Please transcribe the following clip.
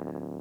you